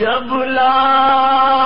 جب لا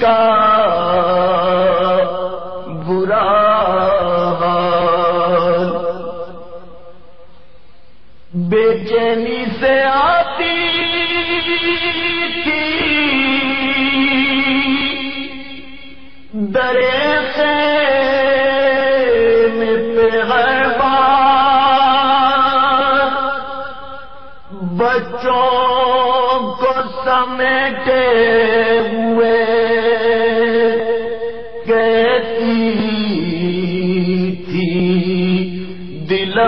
کا برا حال۔ بے چینی سے آتی تھی درے سے بچوں کو سمیٹے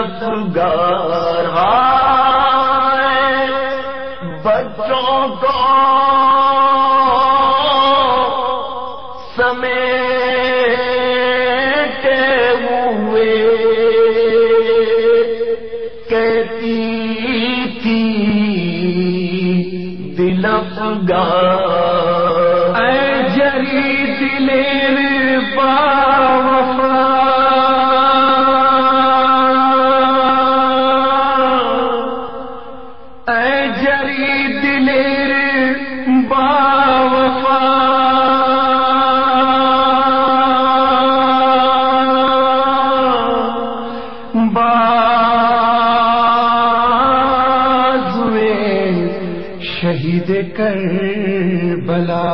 تھی شہید کر بلا۔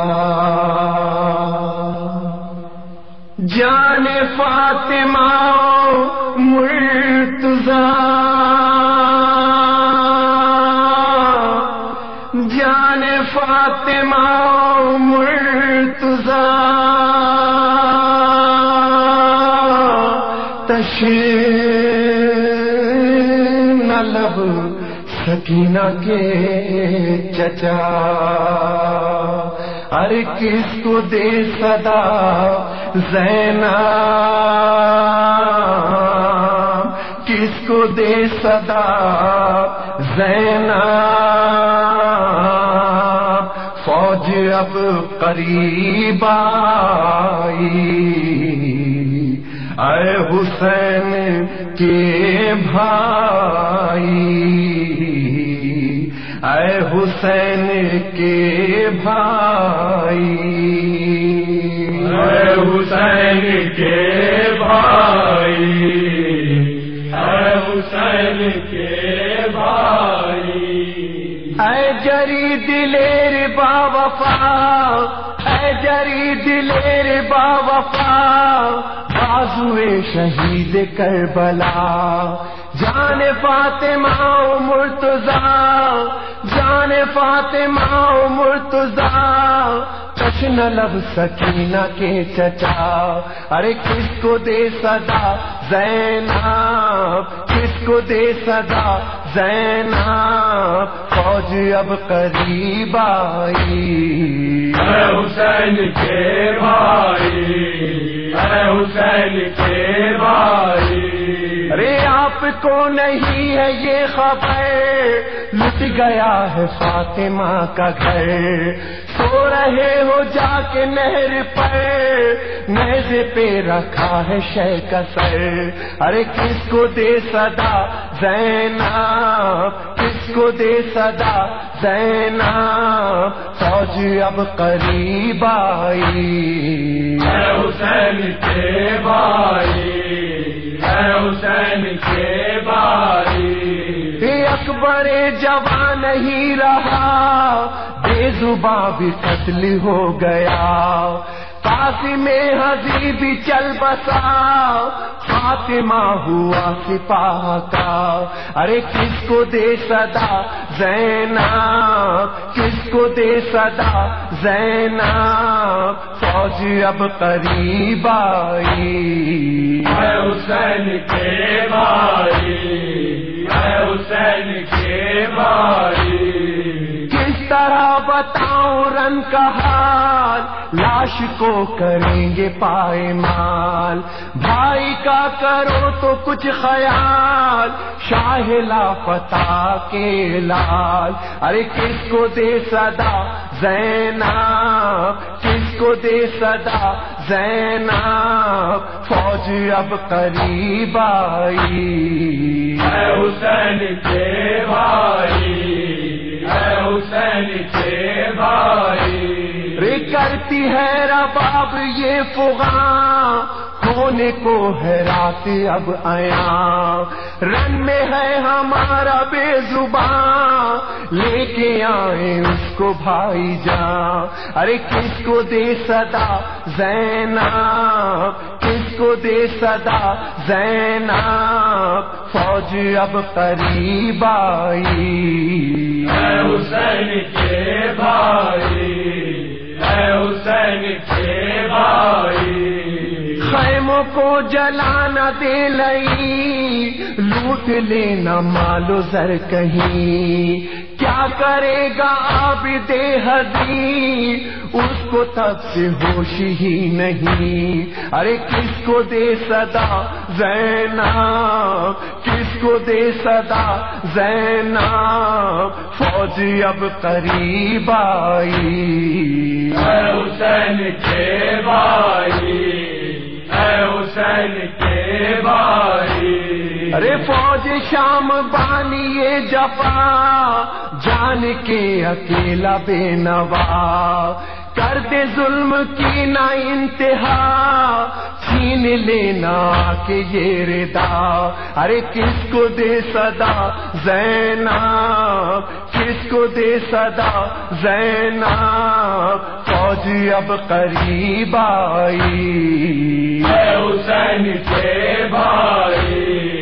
جان فاطمہ مرتضا جان فاطمہ مرتضا نہ سکینہ کے چچا۔ ہر کس کو دے صدا زینا۔ کس کو دے صدا زینا۔ فوج اب قریب آئی۔ اے حسین کے بھائی۔ اے حسین کے بھائی۔ اے حسین کے بھائی۔ اے حسین کے بھائی۔ اے جری دلیر با وفا اے جری دلیر با وفا بازوے شہید کربلا۔ جان فاطمہ مرتضا جان فاطمہ مرتضا چشن لب سکینہ کے چچا۔ ارے، کس کو دے صدا؟ زینب، کس کو دے صدا؟ زینب، فوج اب قریب آئی۔ اے حسین کے بھائی، اے حسین کے بھائی۔ کو نہیں ہے یہ خبر، لٹ گیا ہے فاطمہ کا گھر۔ سو رہے ہو جا کے نہر پر نیزے پہ رکھا ہے شہ کا سر۔ ارے، کس کو دے صدا زینب؟ کس کو دے صدا زینب؟ فوج اب قریب آئی۔ حسین کے بھائی۔ حسین کے بھائی یہ اکبر جوان نہیں رہا۔ بے زباں بھی قتل ہو گیا۔ میں ہزی بھی چل بسا فاطمہ ہوا سپاہ کا۔ ارے کس کو دے صدا زینا کس کو دے صدا زینا فوج اب قریب آئی۔ اے حسین کے بھائی، اے حسین کے بھائی۔ طرح بتاؤں رن کا حال۔ لاش کو کریں گے پائے مال۔ بھائی کا کرو تو کچھ خیال۔ شاہ لاپتا کے لال۔ ارے کس کو دے صدا زینا کس کو دے صدا زینا فوج اب قریب آئی۔ حسین کے بھائی۔ بھائی کرتی ہے رباب یہ فغاں ہونے کو ہے رات اب آیا رن میں ہے ہمارا بے زبان لے کے آئے اس کو بھائی جان۔ ارے کس کو دے صدا زینا کس کو دے صدا زینا فوج اب قریب آئی۔ حسین کے بھائی خیموں کو جلانا دے لئی لوٹ لینا مالو زر کہیں۔ کرے گا آپ دے حدی اس کو تب سے ہوش ہی نہیں۔ ارے، کس کو دے صدا زینا کس کو دے صدا زینا فوج اب قریب آئی۔ اے حسین کے بھائی، اے حسین کے بھائی۔ ارے فوج شام بانی جفا جان کے اکیلا بے نوا۔ کر دے ظلم کی نہ انتہا چھین لینا کہ یہ ردا۔ ارے کس کو دے صدا زینا کس کو دے صدا زینا فوج اب قریب آئی۔ اے حسین کے بھائی۔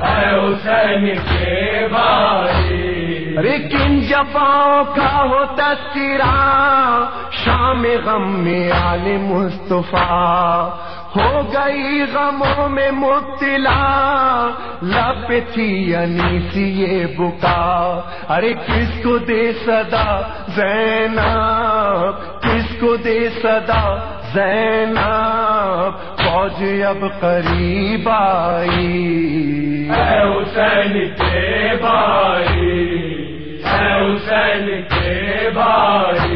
اے حسین کے بھائی ارے کن جفاؤں کا ہو تذکرہ، شام غم میں آل مصطفیٰ۔ ہو گئی غموں میں مبتلا، لب تھی یعنی انیسی یہ بکا۔ ارے کس کو دے صدا زینا کس کو دے صدا زینا فوج اب قریب آئی۔ اے حسین کے بھائی، اے حسین کے بھائی۔ اے حسین کے بھائی